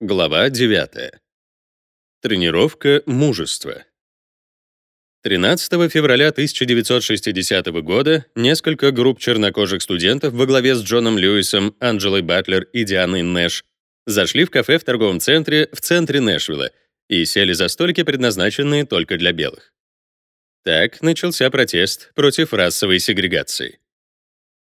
Глава 9. Тренировка мужества. 13 февраля 1960 года несколько групп чернокожих студентов во главе с Джоном Льюисом, Анджелой Батлер и Дианой Нэш зашли в кафе в торговом центре в центре Нэшвилла и сели за столики, предназначенные только для белых. Так начался протест против расовой сегрегации.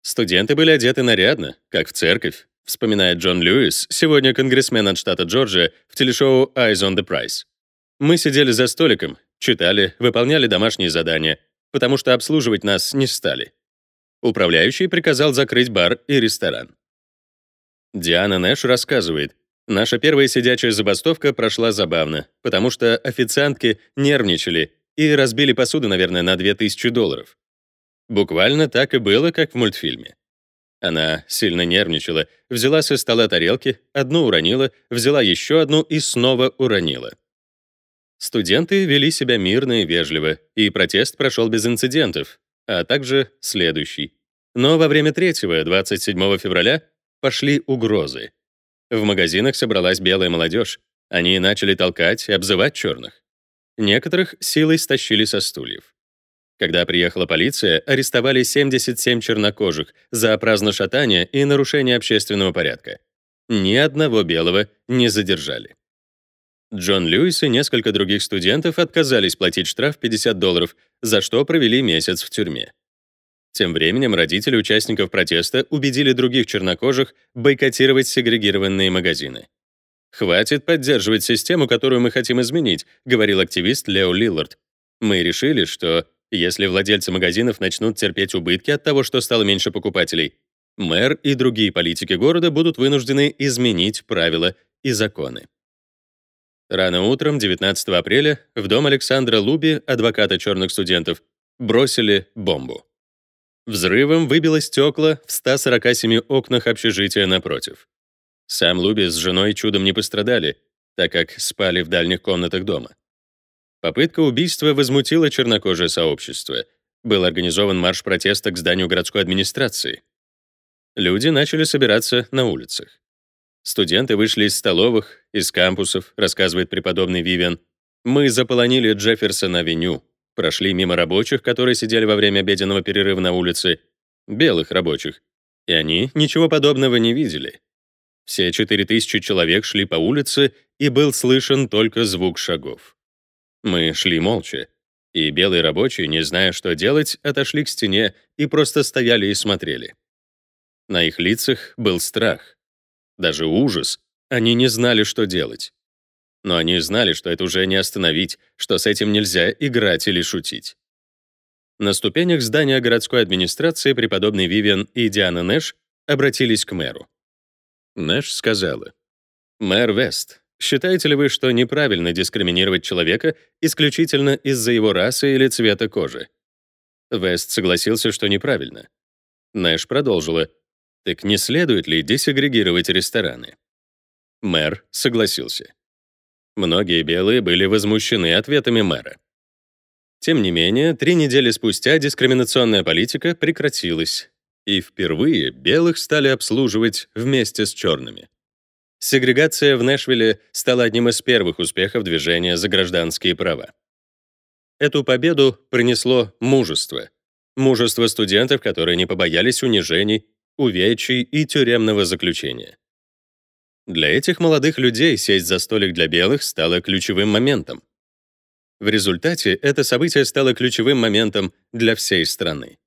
Студенты были одеты нарядно, как в церковь, вспоминает Джон Льюис, сегодня конгрессмен от штата Джорджия, в телешоу Eyes on the Prize. Мы сидели за столиком, читали, выполняли домашние задания, потому что обслуживать нас не стали. Управляющий приказал закрыть бар и ресторан. Диана Нэш рассказывает, наша первая сидячая забастовка прошла забавно, потому что официантки нервничали и разбили посуду, наверное, на 2000 долларов. Буквально так и было, как в мультфильме. Она сильно нервничала, взяла со стола тарелки, одну уронила, взяла еще одну и снова уронила. Студенты вели себя мирно и вежливо, и протест прошел без инцидентов, а также следующий. Но во время третьего, 27 февраля, пошли угрозы. В магазинах собралась белая молодежь. Они начали толкать и обзывать черных. Некоторых силой стащили со стульев. Когда приехала полиция, арестовали 77 чернокожих за праздношатание и нарушение общественного порядка. Ни одного белого не задержали. Джон Льюис и несколько других студентов отказались платить штраф 50 долларов, за что провели месяц в тюрьме. Тем временем родители участников протеста убедили других чернокожих бойкотировать сегрегированные магазины. «Хватит поддерживать систему, которую мы хотим изменить», говорил активист Лео Лиллард. «Мы решили, что если владельцы магазинов начнут терпеть убытки от того, что стало меньше покупателей, мэр и другие политики города будут вынуждены изменить правила и законы. Рано утром 19 апреля в дом Александра Луби, адвоката черных студентов, бросили бомбу. Взрывом выбило стекла в 147 окнах общежития напротив. Сам Луби с женой чудом не пострадали, так как спали в дальних комнатах дома. Попытка убийства возмутила чернокожее сообщество. Был организован марш протеста к зданию городской администрации. Люди начали собираться на улицах. Студенты вышли из столовых, из кампусов, рассказывает преподобный Вивиан. Мы заполонили Джефферсон-авеню, прошли мимо рабочих, которые сидели во время обеденного перерыва на улице, белых рабочих, и они ничего подобного не видели. Все 4000 человек шли по улице, и был слышен только звук шагов. Мы шли молча, и белые рабочие, не зная, что делать, отошли к стене и просто стояли и смотрели. На их лицах был страх, даже ужас. Они не знали, что делать. Но они знали, что это уже не остановить, что с этим нельзя играть или шутить. На ступенях здания городской администрации преподобный Вивиан и Диана Нэш обратились к мэру. Нэш сказала, «Мэр Вест, Считаете ли вы, что неправильно дискриминировать человека исключительно из-за его расы или цвета кожи? Вест согласился, что неправильно. Нэш продолжила. Так не следует ли десегрегировать рестораны? Мэр согласился. Многие белые были возмущены ответами мэра. Тем не менее, три недели спустя дискриминационная политика прекратилась, и впервые белых стали обслуживать вместе с черными. Сегрегация в Нэшвилле стала одним из первых успехов движения за гражданские права. Эту победу принесло мужество. Мужество студентов, которые не побоялись унижений, увечий и тюремного заключения. Для этих молодых людей сесть за столик для белых стало ключевым моментом. В результате это событие стало ключевым моментом для всей страны.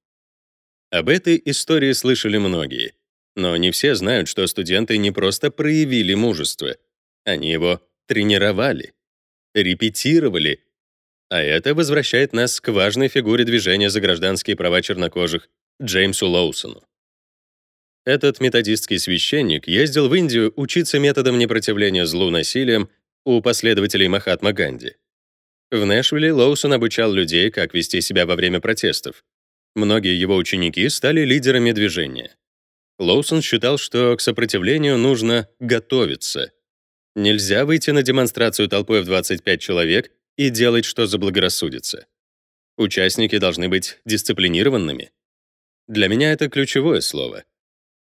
Об этой истории слышали многие, но не все знают, что студенты не просто проявили мужество, они его тренировали, репетировали. А это возвращает нас к важной фигуре движения за гражданские права чернокожих Джеймсу Лоусону. Этот методистский священник ездил в Индию учиться методам непротивления злу насилием у последователей Махатма Ганди. В Нэшвилле Лоусон обучал людей, как вести себя во время протестов. Многие его ученики стали лидерами движения. Лоусон считал, что к сопротивлению нужно готовиться. Нельзя выйти на демонстрацию толпой в 25 человек и делать, что заблагорассудится. Участники должны быть дисциплинированными. Для меня это ключевое слово.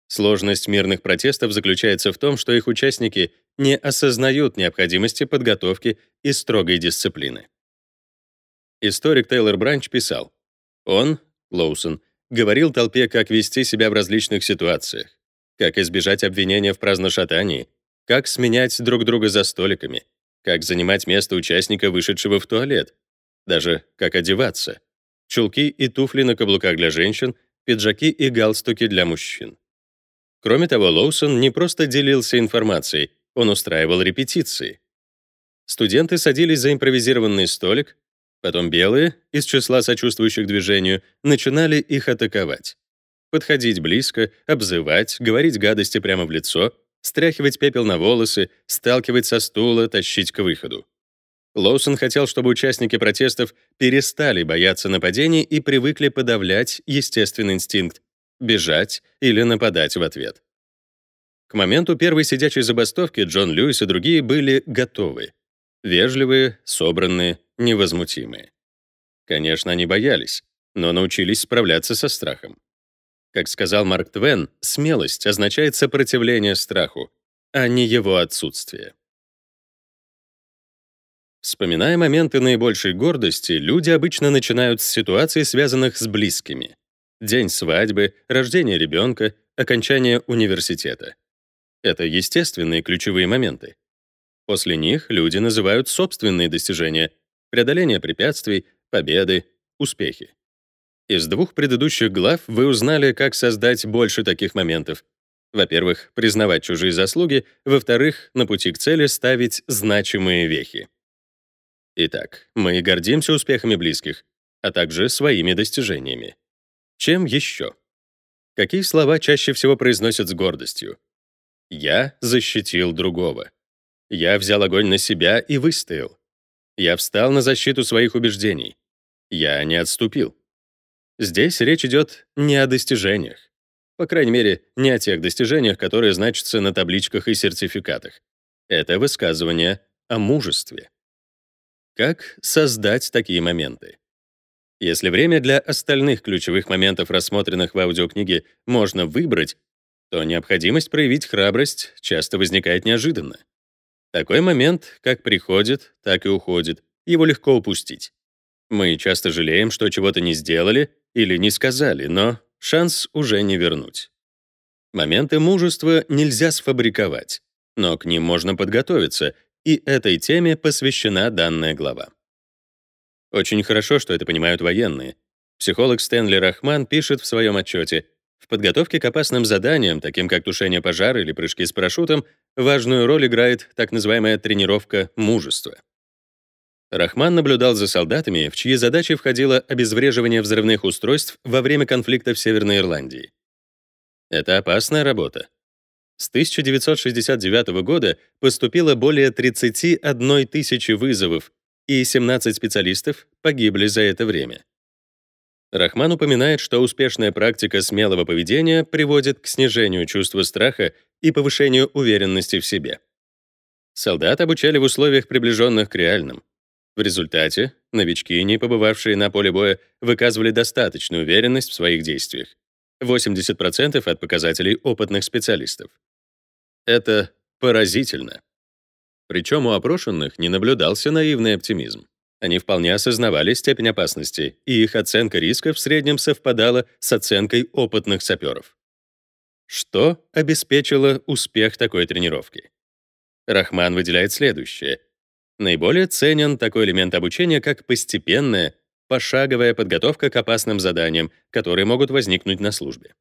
Сложность мирных протестов заключается в том, что их участники не осознают необходимости подготовки и строгой дисциплины. Историк Тейлор Бранч писал, он, Лоусон, говорил толпе, как вести себя в различных ситуациях, как избежать обвинения в праздношатании, как сменять друг друга за столиками, как занимать место участника, вышедшего в туалет, даже как одеваться, чулки и туфли на каблуках для женщин, пиджаки и галстуки для мужчин. Кроме того, Лоусон не просто делился информацией, он устраивал репетиции. Студенты садились за импровизированный столик, потом белые, из числа сочувствующих движению, начинали их атаковать. Подходить близко, обзывать, говорить гадости прямо в лицо, стряхивать пепел на волосы, сталкивать со стула, тащить к выходу. Лоусон хотел, чтобы участники протестов перестали бояться нападений и привыкли подавлять естественный инстинкт — бежать или нападать в ответ. К моменту первой сидячей забастовки Джон Льюис и другие были готовы. Вежливые, собранные, невозмутимые. Конечно, они боялись, но научились справляться со страхом. Как сказал Марк Твен, смелость означает сопротивление страху, а не его отсутствие. Вспоминая моменты наибольшей гордости, люди обычно начинают с ситуаций, связанных с близкими. День свадьбы, рождение ребенка, окончание университета. Это естественные ключевые моменты. После них люди называют собственные достижения, преодоление препятствий, победы, успехи. Из двух предыдущих глав вы узнали, как создать больше таких моментов. Во-первых, признавать чужие заслуги, во-вторых, на пути к цели ставить значимые вехи. Итак, мы гордимся успехами близких, а также своими достижениями. Чем еще? Какие слова чаще всего произносят с гордостью? «Я защитил другого». «Я взял огонь на себя и выстоял». «Я встал на защиту своих убеждений». «Я не отступил». Здесь речь идет не о достижениях. По крайней мере, не о тех достижениях, которые значатся на табличках и сертификатах. Это высказывание о мужестве. Как создать такие моменты? Если время для остальных ключевых моментов, рассмотренных в аудиокниге, можно выбрать, то необходимость проявить храбрость часто возникает неожиданно. Такой момент как приходит, так и уходит. Его легко упустить. Мы часто жалеем, что чего-то не сделали или не сказали, но шанс уже не вернуть. Моменты мужества нельзя сфабриковать, но к ним можно подготовиться, и этой теме посвящена данная глава. Очень хорошо, что это понимают военные. Психолог Стэнли Рахман пишет в своем отчете, в подготовке к опасным заданиям, таким как тушение пожара или прыжки с парашютом, важную роль играет так называемая тренировка мужества. Рахман наблюдал за солдатами, в чьи задачи входило обезвреживание взрывных устройств во время конфликта в Северной Ирландии. Это опасная работа. С 1969 года поступило более 31 тысячи вызовов, и 17 специалистов погибли за это время. Рахман упоминает, что успешная практика смелого поведения приводит к снижению чувства страха и повышению уверенности в себе. Солдат обучали в условиях, приближенных к реальным. В результате новички, не побывавшие на поле боя, выказывали достаточную уверенность в своих действиях. 80% от показателей опытных специалистов. Это поразительно. Причем у опрошенных не наблюдался наивный оптимизм. Они вполне осознавали степень опасности, и их оценка риска в среднем совпадала с оценкой опытных саперов. Что обеспечило успех такой тренировки? Рахман выделяет следующее. Наиболее ценен такой элемент обучения, как постепенная, пошаговая подготовка к опасным заданиям, которые могут возникнуть на службе.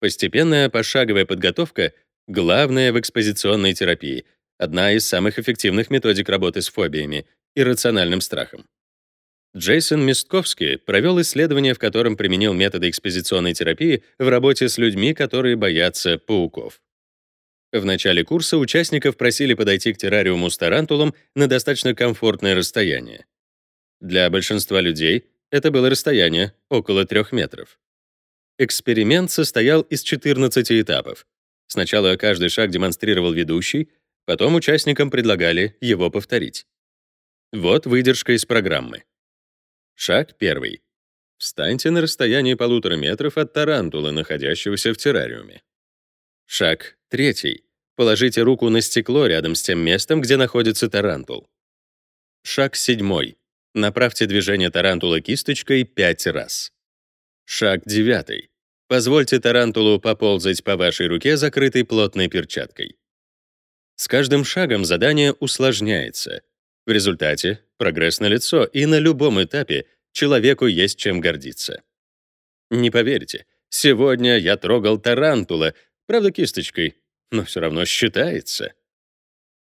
Постепенная пошаговая подготовка — главная в экспозиционной терапии, одна из самых эффективных методик работы с фобиями и рациональным страхом. Джейсон Мистковский провел исследование, в котором применил методы экспозиционной терапии в работе с людьми, которые боятся пауков. В начале курса участников просили подойти к террариуму с тарантулом на достаточно комфортное расстояние. Для большинства людей это было расстояние около 3 метров. Эксперимент состоял из 14 этапов. Сначала каждый шаг демонстрировал ведущий, потом участникам предлагали его повторить. Вот выдержка из программы. Шаг первый. Встаньте на расстоянии полутора метров от тарантула, находящегося в террариуме. Шаг третий. Положите руку на стекло рядом с тем местом, где находится тарантул. Шаг седьмой. Направьте движение тарантула кисточкой пять раз. Шаг девятый. Позвольте тарантулу поползать по вашей руке, закрытой плотной перчаткой. С каждым шагом задание усложняется. В результате прогресс налицо, и на любом этапе человеку есть чем гордиться. Не поверите, сегодня я трогал тарантула, правда, кисточкой, но все равно считается.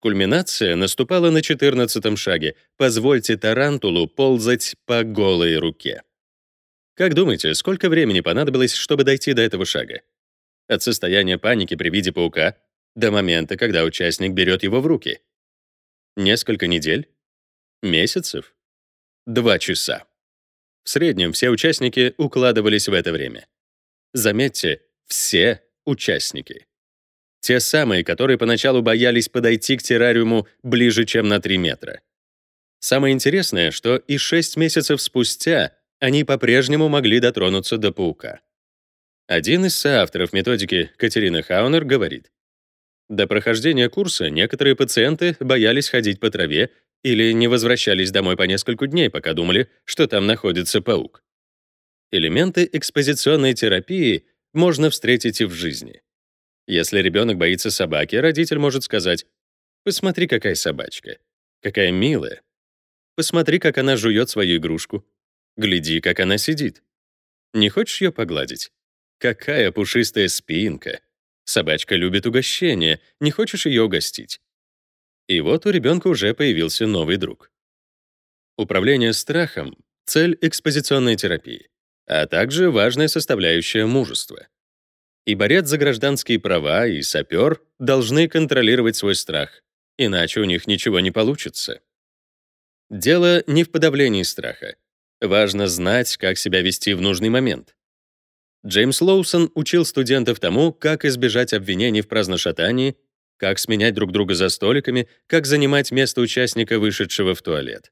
Кульминация наступала на четырнадцатом шаге. Позвольте тарантулу ползать по голой руке. Как думаете, сколько времени понадобилось, чтобы дойти до этого шага? От состояния паники при виде паука до момента, когда участник берет его в руки. Несколько недель? Месяцев? Два часа. В среднем все участники укладывались в это время. Заметьте, все участники. Те самые, которые поначалу боялись подойти к террариуму ближе, чем на 3 метра. Самое интересное, что и 6 месяцев спустя они по-прежнему могли дотронуться до паука. Один из соавторов методики, Катерина Хаунер, говорит, до прохождения курса некоторые пациенты боялись ходить по траве или не возвращались домой по несколько дней, пока думали, что там находится паук. Элементы экспозиционной терапии можно встретить и в жизни. Если ребенок боится собаки, родитель может сказать, «Посмотри, какая собачка. Какая милая. Посмотри, как она жует свою игрушку. Гляди, как она сидит. Не хочешь ее погладить? Какая пушистая спинка. Собачка любит угощение. Не хочешь ее угостить? И вот у ребенка уже появился новый друг. Управление страхом — цель экспозиционной терапии, а также важная составляющая мужества. И борец за гражданские права, и сапер должны контролировать свой страх, иначе у них ничего не получится. Дело не в подавлении страха. Важно знать, как себя вести в нужный момент. Джеймс Лоусон учил студентов тому, как избежать обвинений в праздношатании, как сменять друг друга за столиками, как занимать место участника, вышедшего в туалет.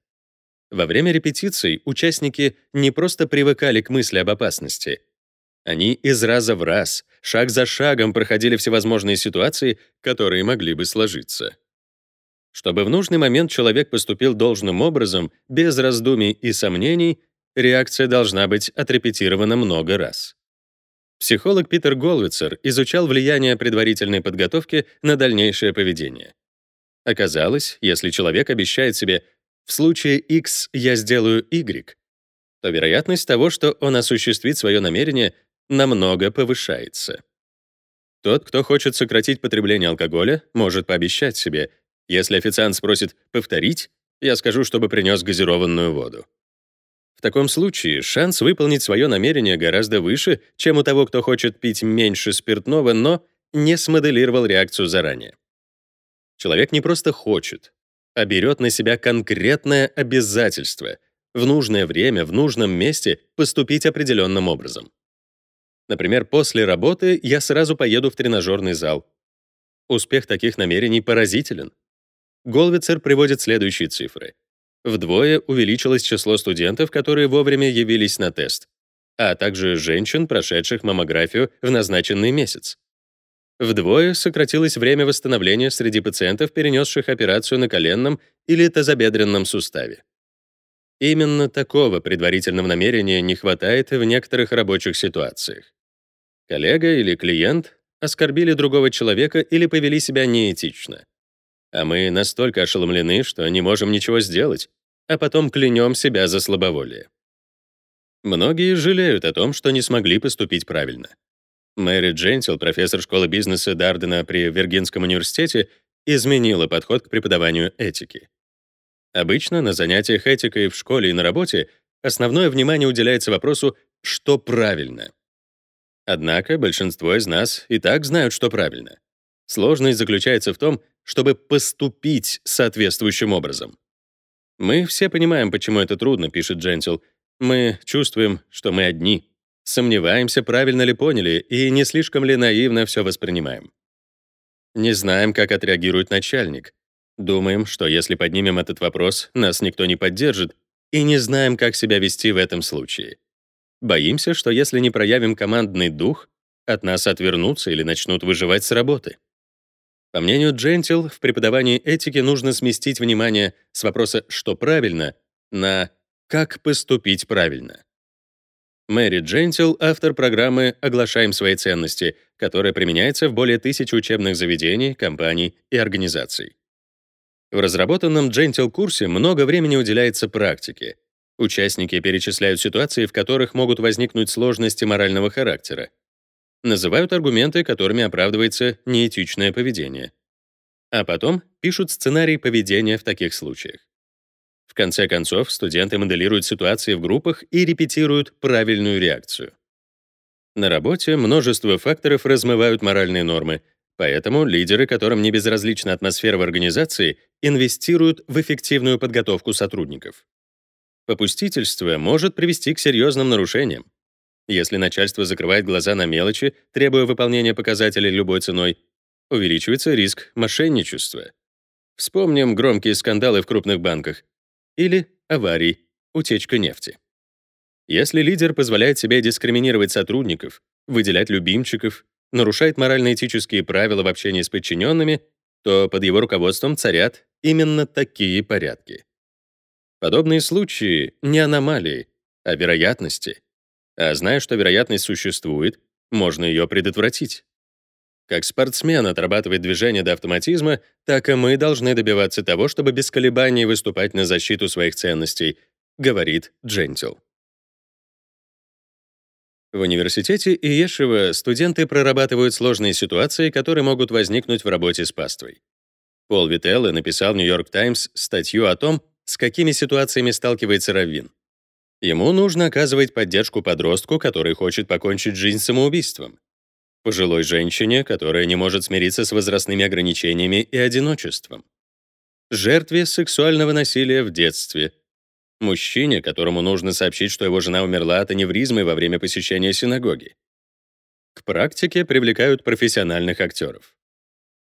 Во время репетиций участники не просто привыкали к мысли об опасности. Они из раза в раз, шаг за шагом проходили всевозможные ситуации, которые могли бы сложиться. Чтобы в нужный момент человек поступил должным образом, без раздумий и сомнений, реакция должна быть отрепетирована много раз. Психолог Питер Голвицер изучал влияние предварительной подготовки на дальнейшее поведение. Оказалось, если человек обещает себе «в случае X я сделаю Y», то вероятность того, что он осуществит свое намерение, намного повышается. Тот, кто хочет сократить потребление алкоголя, может пообещать себе, если официант спросит «повторить», я скажу, чтобы принес газированную воду. В таком случае шанс выполнить свое намерение гораздо выше, чем у того, кто хочет пить меньше спиртного, но не смоделировал реакцию заранее. Человек не просто хочет, а берет на себя конкретное обязательство в нужное время, в нужном месте поступить определенным образом. Например, после работы я сразу поеду в тренажерный зал. Успех таких намерений поразителен. Голвицер приводит следующие цифры. Вдвое увеличилось число студентов, которые вовремя явились на тест, а также женщин, прошедших маммографию в назначенный месяц. Вдвое сократилось время восстановления среди пациентов, перенесших операцию на коленном или тазобедренном суставе. Именно такого предварительного намерения не хватает в некоторых рабочих ситуациях. Коллега или клиент оскорбили другого человека или повели себя неэтично. А мы настолько ошеломлены, что не можем ничего сделать, а потом клянем себя за слабоволие. Многие жалеют о том, что не смогли поступить правильно. Мэри Джентил, профессор школы бизнеса Дардена при Виргинском университете, изменила подход к преподаванию этики. Обычно на занятиях этикой в школе и на работе основное внимание уделяется вопросу «что правильно?». Однако большинство из нас и так знают, что правильно. Сложность заключается в том, чтобы поступить соответствующим образом. Мы все понимаем, почему это трудно, пишет Джентил. Мы чувствуем, что мы одни. Сомневаемся, правильно ли поняли и не слишком ли наивно все воспринимаем. Не знаем, как отреагирует начальник. Думаем, что если поднимем этот вопрос, нас никто не поддержит, и не знаем, как себя вести в этом случае. Боимся, что если не проявим командный дух, от нас отвернутся или начнут выживать с работы. По мнению Джентил, в преподавании этики нужно сместить внимание с вопроса «что правильно» на «как поступить правильно». Мэри Джентил — автор программы «Оглашаем свои ценности», которая применяется в более тысячи учебных заведений, компаний и организаций. В разработанном Джентил курсе много времени уделяется практике. Участники перечисляют ситуации, в которых могут возникнуть сложности морального характера. Называют аргументы, которыми оправдывается неэтичное поведение. А потом пишут сценарий поведения в таких случаях. В конце концов, студенты моделируют ситуации в группах и репетируют правильную реакцию. На работе множество факторов размывают моральные нормы, поэтому лидеры, которым не безразлична атмосфера в организации, инвестируют в эффективную подготовку сотрудников. Попустительство может привести к серьезным нарушениям. Если начальство закрывает глаза на мелочи, требуя выполнения показателей любой ценой, увеличивается риск мошенничества. Вспомним громкие скандалы в крупных банках, или аварий, утечка нефти. Если лидер позволяет себе дискриминировать сотрудников, выделять любимчиков, нарушает морально-этические правила в общении с подчиненными, то под его руководством царят именно такие порядки. Подобные случаи — не аномалии, а вероятности. А зная, что вероятность существует, можно ее предотвратить. Как спортсмен отрабатывает движение до автоматизма, так и мы должны добиваться того, чтобы без колебаний выступать на защиту своих ценностей, говорит Джентил. В университете Иешева студенты прорабатывают сложные ситуации, которые могут возникнуть в работе с паствой. Пол Вителло написал в Нью-Йорк Таймс статью о том, с какими ситуациями сталкивается Раввин. Ему нужно оказывать поддержку подростку, который хочет покончить жизнь самоубийством пожилой женщине, которая не может смириться с возрастными ограничениями и одиночеством, жертве сексуального насилия в детстве, мужчине, которому нужно сообщить, что его жена умерла от аневризмы во время посещения синагоги. К практике привлекают профессиональных актеров.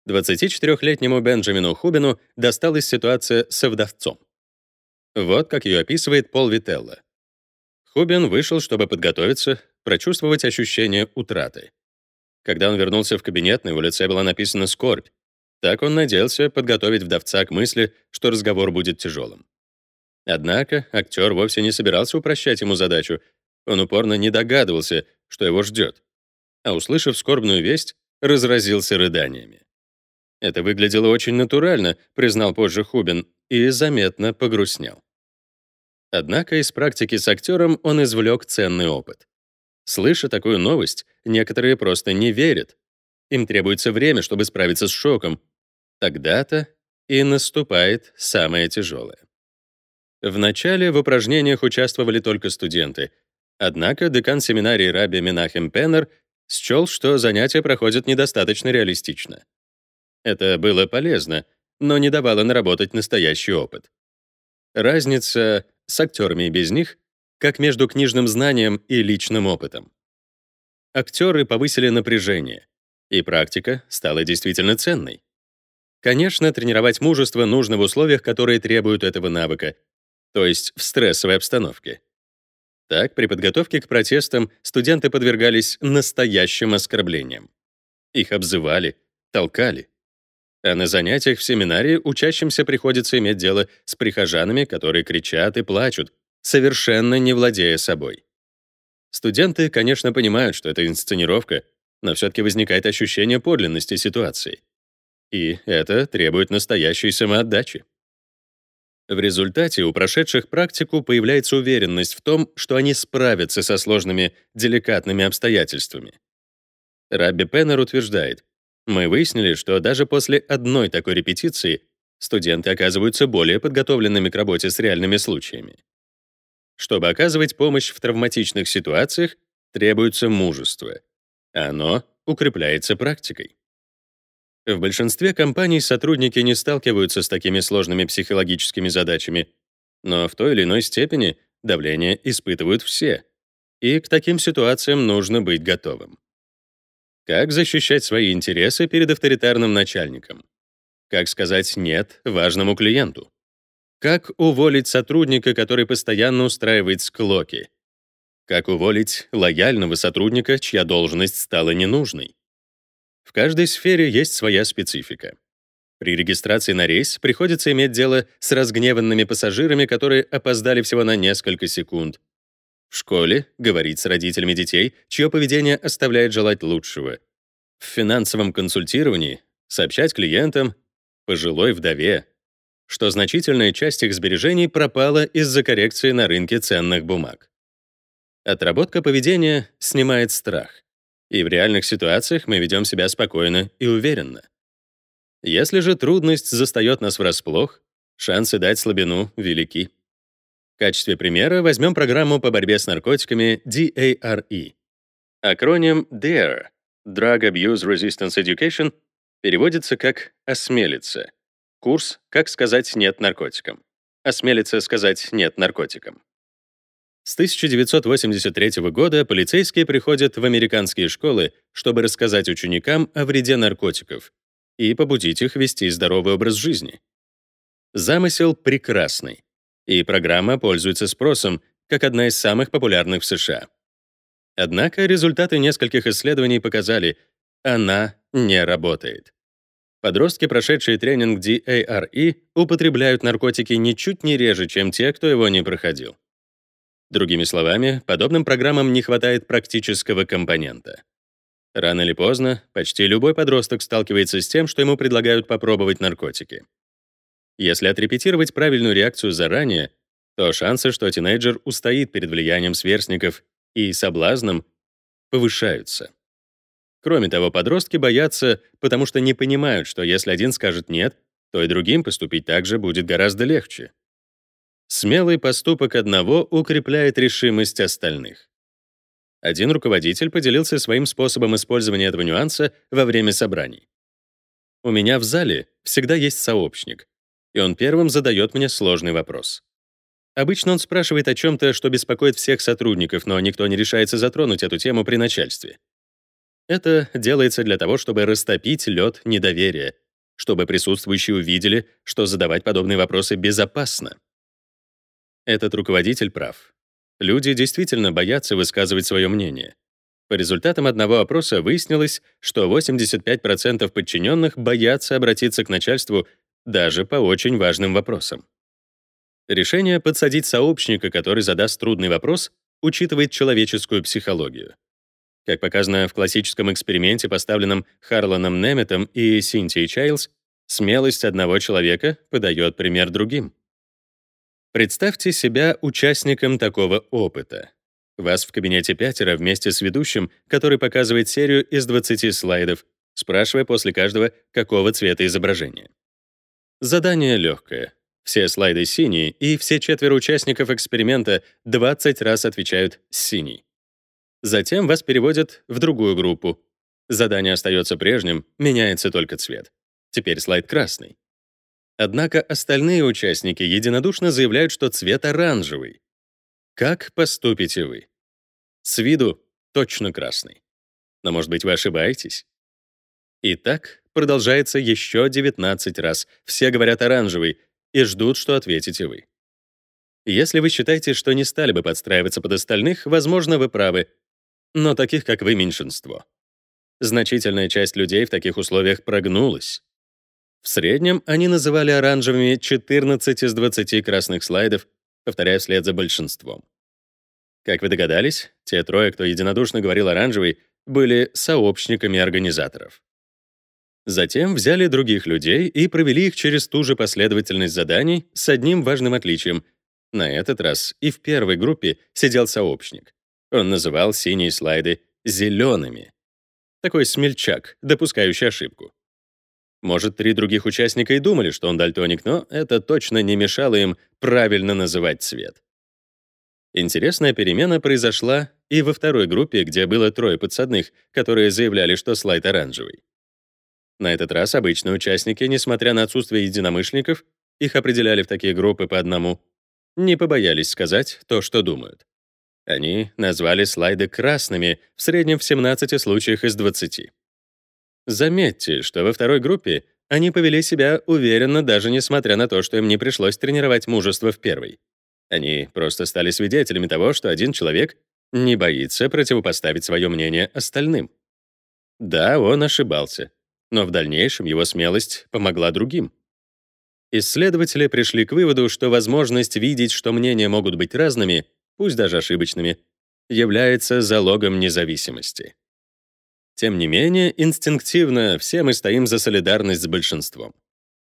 24-летнему Бенджамину Хубину досталась ситуация со вдовцом. Вот как ее описывает Пол Вителло. Хубин вышел, чтобы подготовиться, прочувствовать ощущение утраты. Когда он вернулся в кабинет, на его лице была написана скорбь. Так он надеялся подготовить вдовца к мысли, что разговор будет тяжелым. Однако актер вовсе не собирался упрощать ему задачу. Он упорно не догадывался, что его ждет. А услышав скорбную весть, разразился рыданиями. Это выглядело очень натурально, признал позже Хубин, и заметно погрустнел. Однако из практики с актером он извлек ценный опыт. Слыша такую новость, некоторые просто не верят. Им требуется время, чтобы справиться с шоком. Тогда-то и наступает самое тяжелое. Вначале в упражнениях участвовали только студенты. Однако декан семинарии Раби Менахем Пеннер счел, что занятия проходят недостаточно реалистично. Это было полезно, но не давало наработать настоящий опыт. Разница с актерами без них как между книжным знанием и личным опытом. Актеры повысили напряжение, и практика стала действительно ценной. Конечно, тренировать мужество нужно в условиях, которые требуют этого навыка, то есть в стрессовой обстановке. Так, при подготовке к протестам студенты подвергались настоящим оскорблениям. Их обзывали, толкали. А на занятиях в семинарии учащимся приходится иметь дело с прихожанами, которые кричат и плачут, совершенно не владея собой. Студенты, конечно, понимают, что это инсценировка, но все-таки возникает ощущение подлинности ситуации. И это требует настоящей самоотдачи. В результате у прошедших практику появляется уверенность в том, что они справятся со сложными, деликатными обстоятельствами. Рабби Пеннер утверждает, «Мы выяснили, что даже после одной такой репетиции студенты оказываются более подготовленными к работе с реальными случаями. Чтобы оказывать помощь в травматичных ситуациях, требуется мужество. Оно укрепляется практикой. В большинстве компаний сотрудники не сталкиваются с такими сложными психологическими задачами, но в той или иной степени давление испытывают все, и к таким ситуациям нужно быть готовым. Как защищать свои интересы перед авторитарным начальником? Как сказать «нет» важному клиенту? Как уволить сотрудника, который постоянно устраивает склоки? Как уволить лояльного сотрудника, чья должность стала ненужной? В каждой сфере есть своя специфика. При регистрации на рейс приходится иметь дело с разгневанными пассажирами, которые опоздали всего на несколько секунд. В школе говорить с родителями детей, чье поведение оставляет желать лучшего. В финансовом консультировании сообщать клиентам, пожилой вдове, что значительная часть их сбережений пропала из-за коррекции на рынке ценных бумаг. Отработка поведения снимает страх, и в реальных ситуациях мы ведем себя спокойно и уверенно. Если же трудность застает нас врасплох, шансы дать слабину велики. Качестве примера возьмем программу по борьбе с наркотиками DARE. Акроним DARE — Drug Abuse Resistance Education переводится как «осмелиться». Курс «Как сказать нет наркотикам». Осмелиться сказать нет наркотикам. С 1983 года полицейские приходят в американские школы, чтобы рассказать ученикам о вреде наркотиков, и побудить их вести здоровый образ жизни. Замысел прекрасный, и программа пользуется спросом, как одна из самых популярных в США. Однако результаты нескольких исследований показали, она не работает. Подростки, прошедшие тренинг DARE, употребляют наркотики ничуть не реже, чем те, кто его не проходил. Другими словами, подобным программам не хватает практического компонента. Рано или поздно почти любой подросток сталкивается с тем, что ему предлагают попробовать наркотики. Если отрепетировать правильную реакцию заранее, то шансы, что тинейджер устоит перед влиянием сверстников и соблазном, повышаются. Кроме того, подростки боятся, потому что не понимают, что если один скажет «нет», то и другим поступить так же будет гораздо легче. Смелый поступок одного укрепляет решимость остальных. Один руководитель поделился своим способом использования этого нюанса во время собраний. У меня в зале всегда есть сообщник, и он первым задает мне сложный вопрос. Обычно он спрашивает о чем-то, что беспокоит всех сотрудников, но никто не решается затронуть эту тему при начальстве. Это делается для того, чтобы растопить лед недоверия, чтобы присутствующие увидели, что задавать подобные вопросы безопасно. Этот руководитель прав. Люди действительно боятся высказывать свое мнение. По результатам одного опроса выяснилось, что 85% подчиненных боятся обратиться к начальству даже по очень важным вопросам. Решение подсадить сообщника, который задаст трудный вопрос, учитывает человеческую психологию. Как показано в классическом эксперименте, поставленном Харланом Неметом и Синтией Чайлз, смелость одного человека подает пример другим. Представьте себя участником такого опыта. Вас в кабинете пятеро вместе с ведущим, который показывает серию из 20 слайдов, спрашивая после каждого, какого цвета изображение. Задание легкое. Все слайды синие, и все четверо участников эксперимента 20 раз отвечают «синий». Затем вас переводят в другую группу. Задание остается прежним, меняется только цвет. Теперь слайд красный. Однако остальные участники единодушно заявляют, что цвет оранжевый. Как поступите вы? С виду точно красный. Но, может быть, вы ошибаетесь? И так продолжается еще 19 раз. Все говорят оранжевый и ждут, что ответите вы. Если вы считаете, что не стали бы подстраиваться под остальных, возможно, вы правы. Но таких, как вы, меньшинство. Значительная часть людей в таких условиях прогнулась. В среднем они называли оранжевыми 14 из 20 красных слайдов, повторяя вслед за большинством. Как вы догадались, те трое, кто единодушно говорил оранжевый, были сообщниками организаторов. Затем взяли других людей и провели их через ту же последовательность заданий с одним важным отличием. На этот раз и в первой группе сидел сообщник. Он называл синие слайды «зелеными». Такой смельчак, допускающий ошибку. Может, три других участника и думали, что он дальтоник, но это точно не мешало им правильно называть цвет. Интересная перемена произошла и во второй группе, где было трое подсадных, которые заявляли, что слайд оранжевый. На этот раз обычные участники, несмотря на отсутствие единомышленников, их определяли в такие группы по одному, не побоялись сказать то, что думают. Они назвали слайды красными в среднем в 17 случаях из 20. Заметьте, что во второй группе они повели себя уверенно, даже несмотря на то, что им не пришлось тренировать мужество в первой. Они просто стали свидетелями того, что один человек не боится противопоставить свое мнение остальным. Да, он ошибался, но в дальнейшем его смелость помогла другим. Исследователи пришли к выводу, что возможность видеть, что мнения могут быть разными, пусть даже ошибочными, является залогом независимости. Тем не менее, инстинктивно все мы стоим за солидарность с большинством.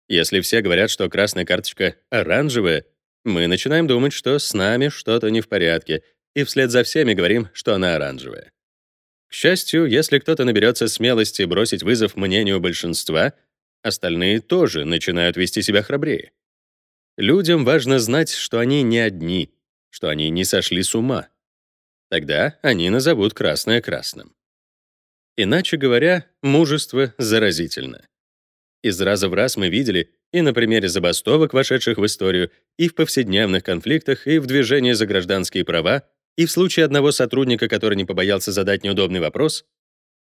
Если все говорят, что красная карточка оранжевая, мы начинаем думать, что с нами что-то не в порядке, и вслед за всеми говорим, что она оранжевая. К счастью, если кто-то наберется смелости бросить вызов мнению большинства, остальные тоже начинают вести себя храбрее. Людям важно знать, что они не одни, что они не сошли с ума. Тогда они назовут красное красным. Иначе говоря, мужество заразительно. Из раза в раз мы видели, и на примере забастовок, вошедших в историю, и в повседневных конфликтах, и в движении за гражданские права, и в случае одного сотрудника, который не побоялся задать неудобный вопрос,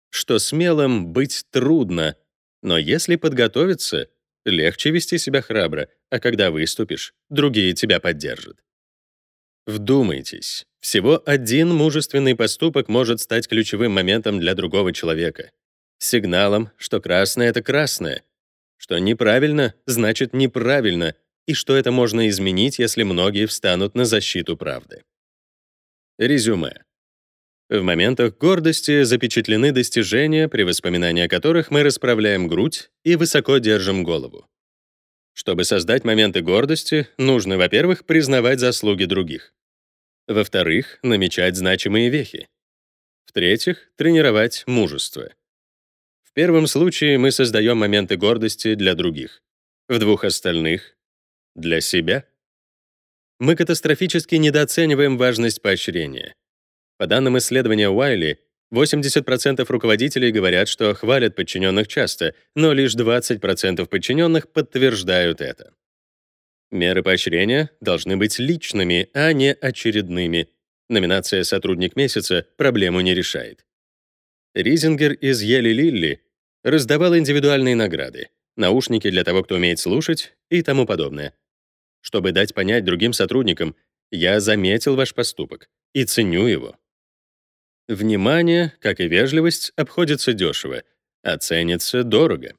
что смелым быть трудно, но если подготовиться, легче вести себя храбро, а когда выступишь, другие тебя поддержат. Вдумайтесь, всего один мужественный поступок может стать ключевым моментом для другого человека. Сигналом, что красное — это красное, что неправильно — значит неправильно, и что это можно изменить, если многие встанут на защиту правды. Резюме. В моментах гордости запечатлены достижения, при воспоминании о которых мы расправляем грудь и высоко держим голову. Чтобы создать моменты гордости, нужно, во-первых, признавать заслуги других. Во-вторых, намечать значимые вехи. В-третьих, тренировать мужество. В первом случае мы создаем моменты гордости для других. В двух остальных — для себя. Мы катастрофически недооцениваем важность поощрения. По данным исследования Уайли, 80% руководителей говорят, что хвалят подчиненных часто, но лишь 20% подчиненных подтверждают это. Меры поощрения должны быть личными, а не очередными. Номинация «Сотрудник месяца» проблему не решает. Ризингер из Ели Лилли раздавал индивидуальные награды, наушники для того, кто умеет слушать и тому подобное. Чтобы дать понять другим сотрудникам, я заметил ваш поступок и ценю его. Внимание, как и вежливость, обходится дешево, а ценится дорого.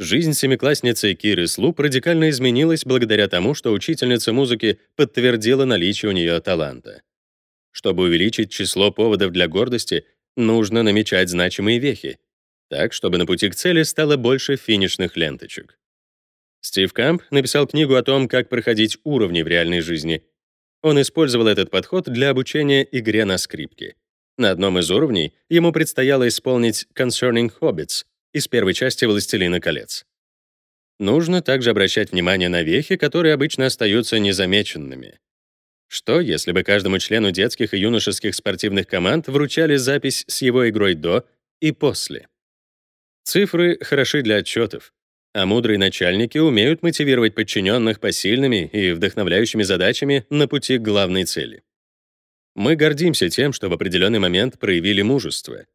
Жизнь семиклассницы Киры Слуп радикально изменилась благодаря тому, что учительница музыки подтвердила наличие у нее таланта. Чтобы увеличить число поводов для гордости, нужно намечать значимые вехи, так, чтобы на пути к цели стало больше финишных ленточек. Стив Камп написал книгу о том, как проходить уровни в реальной жизни. Он использовал этот подход для обучения игре на скрипке. На одном из уровней ему предстояло исполнить «Concerning Hobbits», из первой части «Властелина колец». Нужно также обращать внимание на вехи, которые обычно остаются незамеченными. Что, если бы каждому члену детских и юношеских спортивных команд вручали запись с его игрой до и после? Цифры хороши для отчетов, а мудрые начальники умеют мотивировать подчиненных посильными и вдохновляющими задачами на пути к главной цели. Мы гордимся тем, что в определенный момент проявили мужество —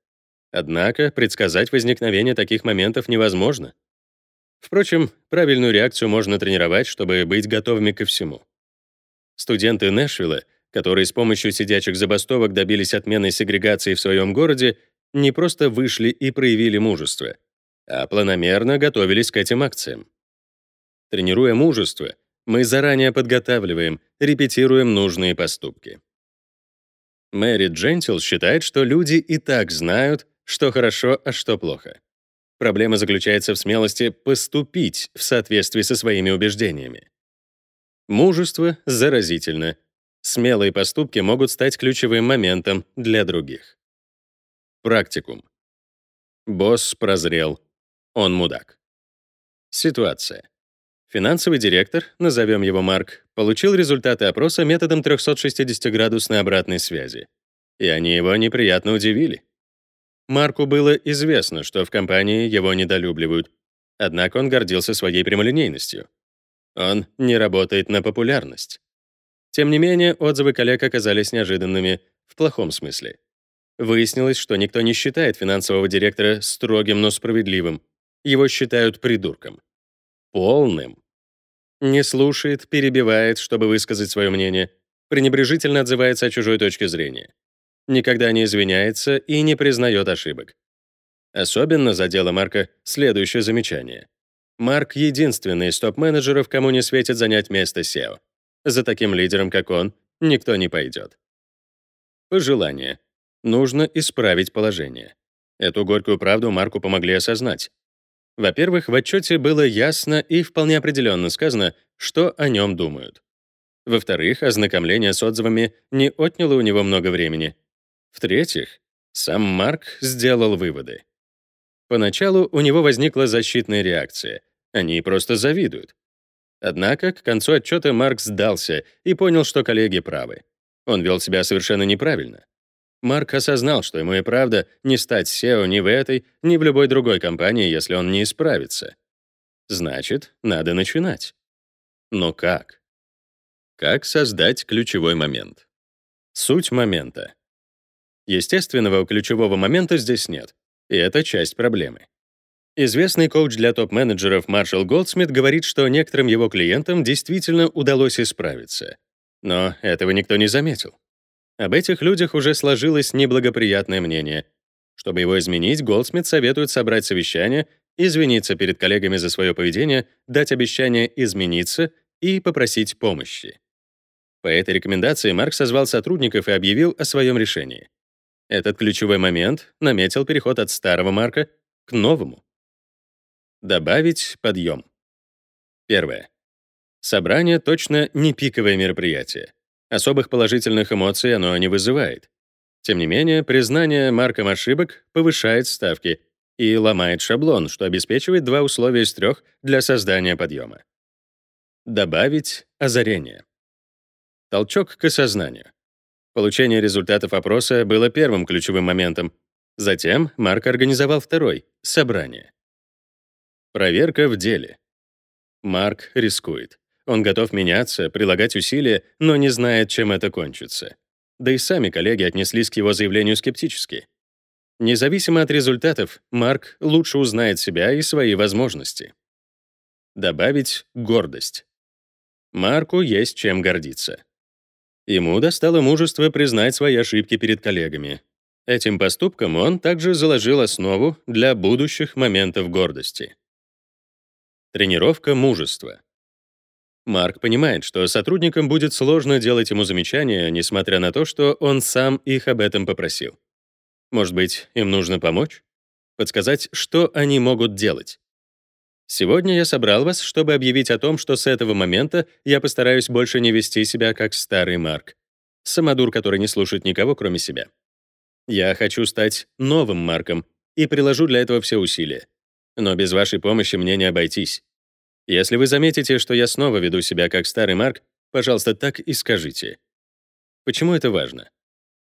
Однако предсказать возникновение таких моментов невозможно. Впрочем, правильную реакцию можно тренировать, чтобы быть готовыми ко всему. Студенты Нэшвилла, которые с помощью сидячих забастовок добились отмены сегрегации в своем городе, не просто вышли и проявили мужество, а планомерно готовились к этим акциям. Тренируя мужество, мы заранее подготавливаем, репетируем нужные поступки. Мэри Джентил считает, что люди и так знают, что хорошо, а что плохо. Проблема заключается в смелости поступить в соответствии со своими убеждениями. Мужество заразительно. Смелые поступки могут стать ключевым моментом для других. Практикум. Босс прозрел. Он мудак. Ситуация. Финансовый директор, назовем его Марк, получил результаты опроса методом 360-градусной обратной связи. И они его неприятно удивили. Марку было известно, что в компании его недолюбливают, однако он гордился своей прямолинейностью. Он не работает на популярность. Тем не менее, отзывы коллег оказались неожиданными в плохом смысле. Выяснилось, что никто не считает финансового директора строгим, но справедливым. Его считают придурком. Полным. Не слушает, перебивает, чтобы высказать свое мнение, пренебрежительно отзывается о чужой точке зрения никогда не извиняется и не признает ошибок. Особенно задело Марка следующее замечание. Марк — единственный из топ-менеджеров, кому не светит занять место SEO. За таким лидером, как он, никто не пойдет. Пожелание. Нужно исправить положение. Эту горькую правду Марку помогли осознать. Во-первых, в отчете было ясно и вполне определенно сказано, что о нем думают. Во-вторых, ознакомление с отзывами не отняло у него много времени. В-третьих, сам Марк сделал выводы. Поначалу у него возникла защитная реакция. Они просто завидуют. Однако к концу отчета Марк сдался и понял, что коллеги правы. Он вел себя совершенно неправильно. Марк осознал, что ему и правда не стать SEO ни в этой, ни в любой другой компании, если он не исправится. Значит, надо начинать. Но как? Как создать ключевой момент? Суть момента. Естественного ключевого момента здесь нет. И это часть проблемы. Известный коуч для топ-менеджеров Маршал Голдсмит говорит, что некоторым его клиентам действительно удалось исправиться. Но этого никто не заметил. Об этих людях уже сложилось неблагоприятное мнение. Чтобы его изменить, Голдсмит советует собрать совещание, извиниться перед коллегами за свое поведение, дать обещание измениться и попросить помощи. По этой рекомендации Марк созвал сотрудников и объявил о своем решении. Этот ключевой момент наметил переход от старого марка к новому. Добавить подъем. Первое. Собрание точно не пиковое мероприятие. Особых положительных эмоций оно не вызывает. Тем не менее, признание марком ошибок повышает ставки и ломает шаблон, что обеспечивает два условия из трех для создания подъема. Добавить озарение. Толчок к осознанию. Получение результатов опроса было первым ключевым моментом. Затем Марк организовал второй — собрание. Проверка в деле. Марк рискует. Он готов меняться, прилагать усилия, но не знает, чем это кончится. Да и сами коллеги отнеслись к его заявлению скептически. Независимо от результатов, Марк лучше узнает себя и свои возможности. Добавить гордость. Марку есть чем гордиться. Ему достало мужество признать свои ошибки перед коллегами. Этим поступком он также заложил основу для будущих моментов гордости. Тренировка мужества. Марк понимает, что сотрудникам будет сложно делать ему замечания, несмотря на то, что он сам их об этом попросил. Может быть, им нужно помочь? Подсказать, что они могут делать? Сегодня я собрал вас, чтобы объявить о том, что с этого момента я постараюсь больше не вести себя как старый Марк. Самодур, который не слушает никого, кроме себя. Я хочу стать новым Марком и приложу для этого все усилия. Но без вашей помощи мне не обойтись. Если вы заметите, что я снова веду себя как старый Марк, пожалуйста, так и скажите. Почему это важно?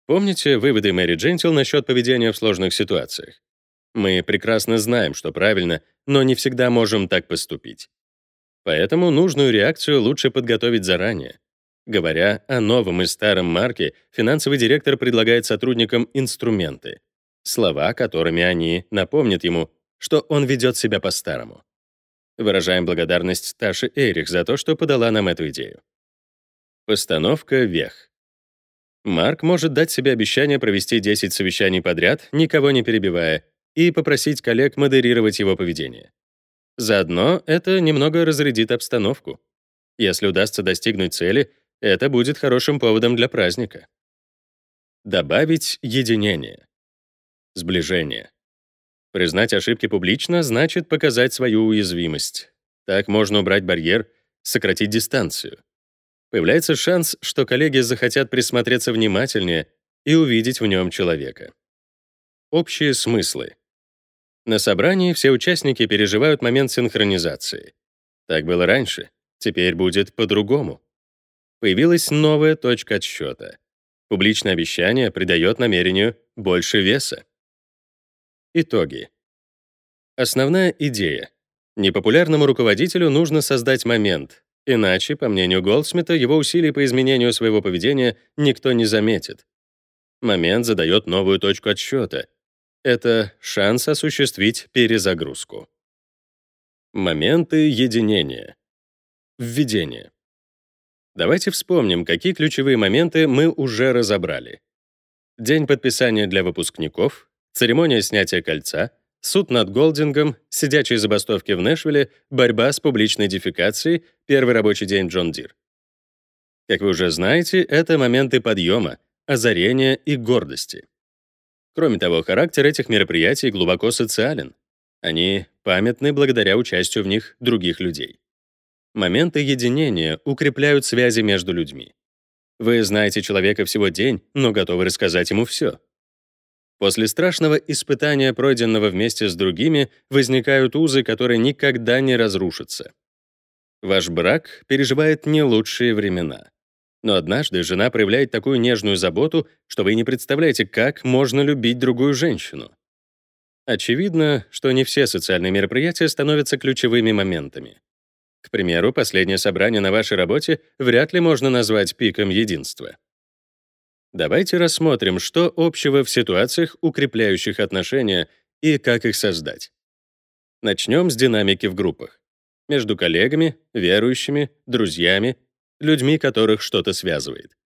Помните выводы Мэри Джентил насчет поведения в сложных ситуациях? Мы прекрасно знаем, что правильно, но не всегда можем так поступить. Поэтому нужную реакцию лучше подготовить заранее. Говоря о новом и старом марке, финансовый директор предлагает сотрудникам инструменты, слова, которыми они напомнят ему, что он ведет себя по-старому. Выражаем благодарность Таше Эрих за то, что подала нам эту идею. Постановка вех. Марк может дать себе обещание провести 10 совещаний подряд, никого не перебивая, и попросить коллег модерировать его поведение. Заодно это немного разрядит обстановку. Если удастся достигнуть цели, это будет хорошим поводом для праздника. Добавить единение. Сближение. Признать ошибки публично значит показать свою уязвимость. Так можно убрать барьер, сократить дистанцию. Появляется шанс, что коллеги захотят присмотреться внимательнее и увидеть в нем человека. Общие смыслы. На собрании все участники переживают момент синхронизации. Так было раньше, теперь будет по-другому. Появилась новая точка отсчета. Публичное обещание придает намерению больше веса. Итоги. Основная идея. Непопулярному руководителю нужно создать момент, иначе, по мнению Голдсмита, его усилий по изменению своего поведения никто не заметит. Момент задает новую точку отсчета, это шанс осуществить перезагрузку. Моменты единения. Введение. Давайте вспомним, какие ключевые моменты мы уже разобрали. День подписания для выпускников, церемония снятия кольца, суд над Голдингом, сидячие забастовки в Нэшвилле, борьба с публичной дефекацией, первый рабочий день John Deere. Как вы уже знаете, это моменты подъема, озарения и гордости. Кроме того, характер этих мероприятий глубоко социален. Они памятны благодаря участию в них других людей. Моменты единения укрепляют связи между людьми. Вы знаете человека всего день, но готовы рассказать ему все. После страшного испытания, пройденного вместе с другими, возникают узы, которые никогда не разрушатся. Ваш брак переживает не лучшие времена. Но однажды жена проявляет такую нежную заботу, что вы не представляете, как можно любить другую женщину. Очевидно, что не все социальные мероприятия становятся ключевыми моментами. К примеру, последнее собрание на вашей работе вряд ли можно назвать пиком единства. Давайте рассмотрим, что общего в ситуациях, укрепляющих отношения, и как их создать. Начнем с динамики в группах. Между коллегами, верующими, друзьями, людьми, которых что-то связывает.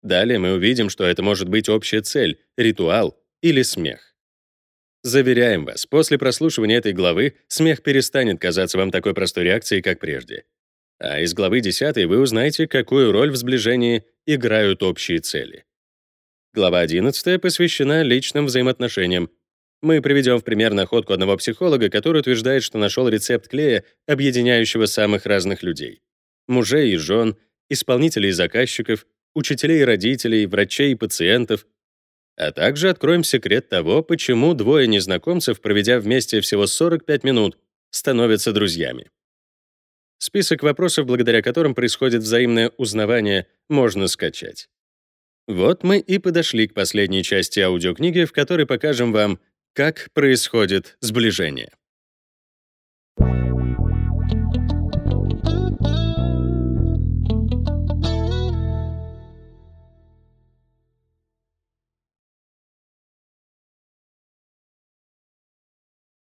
Далее мы увидим, что это может быть общая цель, ритуал или смех. Заверяем вас, после прослушивания этой главы смех перестанет казаться вам такой простой реакцией, как прежде. А из главы 10 вы узнаете, какую роль в сближении играют общие цели. Глава 11 посвящена личным взаимоотношениям. Мы приведем в пример находку одного психолога, который утверждает, что нашел рецепт клея, объединяющего самых разных людей. Мужей и жен, исполнителей и заказчиков, учителей и родителей, врачей и пациентов. А также откроем секрет того, почему двое незнакомцев, проведя вместе всего 45 минут, становятся друзьями. Список вопросов, благодаря которым происходит взаимное узнавание, можно скачать. Вот мы и подошли к последней части аудиокниги, в которой покажем вам, как происходит сближение.